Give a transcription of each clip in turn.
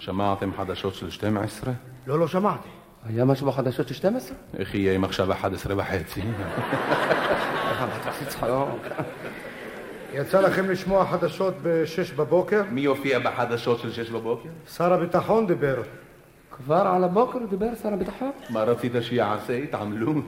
שמעתם חדשות של 12? לא, לא שמעתי. היה משהו בחדשות של 12? איך יהיה אם עכשיו 11 וחצי? יצא לכם לשמוע חדשות ב-6 בבוקר? מי יופיע בחדשות של 6 בבוקר? שר הביטחון דיבר. כבר על הבוקר דיבר שר הביטחון? מה רצית שיעשה? התעמלות.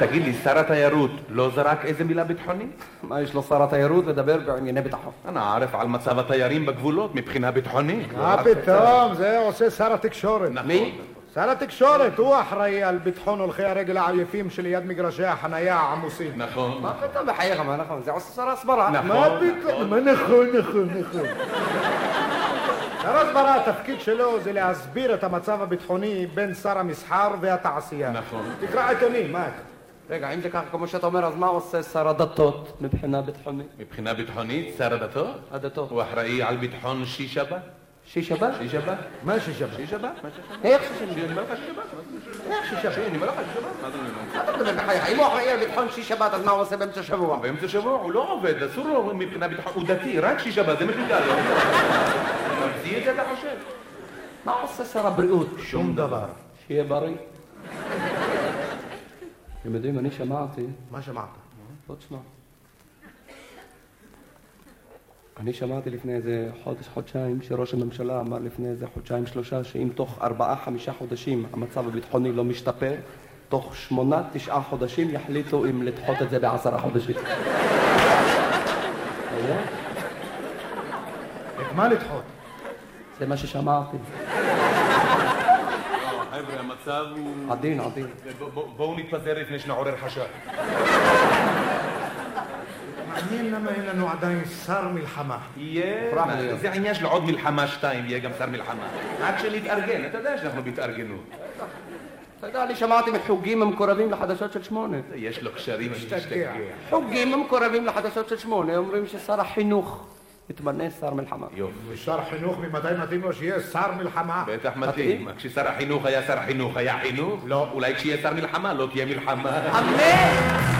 תגיד לי, שר התיירות לא זרק איזה מילה ביטחונית? מה יש לו שר התיירות לדבר בענייני ביטחון? אנא ערף על מצב התיירים בגבולות מבחינה ביטחונית. מה פתאום? זה עושה שר התקשורת. מי? שר התקשורת, הוא אחראי על ביטחון הולכי הרגל העייפים שליד מגרשי החנייה העמוסים. נכון. מה פתאום בחייך, מה נכון? זה עושה שר הסברה. נכון. מה פתאום? מה נכון, נכון, נכון. שר הסברה, התפקיד שלו זה להסביר את המצב הביטחוני בין שר המסחר והתעשייה. נכון. תקרא עיתונים, מה? רגע, אם זה ככה כמו שאתה אומר, אז מה עושה שר הדתות מבחינה ביטחונית? מבחינה ביטחונית, שר הדתות? הדתות. הוא אחראי על ביטחון שיש שבת? שיש שבת? שיש שבת? מה? שיש שבת? שיש שבת? איך שיש שבת. איך שיש שבת? אני אומר לך שיש שבת. מה? אתה מדבר בחייך? אם הוא אחראי על ביטחון שיש שבת, אז מה הוא עושה באמצע השבוע? באמצע שבוע הוא לא עובד, אסור לו מבחינה ביטחון, הוא דתי, רק שיש שבת, זה מה שידע לו. ממציא את זה אתה חושב? מה עושה שר הבריאות? שום דבר. שיהיה בריא. אתם יודעים, אני שמעתי, מה שמעת? בוא תשמע. אני שמעתי לפני איזה חודש, חודשיים, שראש הממשלה אמר לפני איזה חודשיים, שלושה, שאם תוך ארבעה, חמישה חודשים המצב הביטחוני לא משתפר, תוך שמונה, תשעה חודשים יחליטו אם לדחות את זה בעשרה חודשים. את מה לדחות? זה מה ששמעתי. חבר'ה, המצב הוא... עדין, עדין. בואו נתפזר לפני שנעורר חשד. מעניין למה אין לנו עדיין שר מלחמה. יהיה... זה עניין של עוד מלחמה שתיים, יהיה גם שר מלחמה. עד שנתארגן, אתה יודע שאנחנו בהתארגנות. אתה יודע, אני שמעתי מחוגים המקורבים לחדשות של שמונה. יש לו קשרים, אני. משתגע. חוגים המקורבים לחדשות של שמונה אומרים ששר החינוך יתמנה שר מלחמה. יופי. ושר חינוך ממתי מתאים לו שיהיה שר מלחמה? בטח מתאים. כששר החינוך היה שר החינוך, היה חינוך? לא. אולי כשיהיה שר מלחמה, לא תהיה מלחמה. אמן!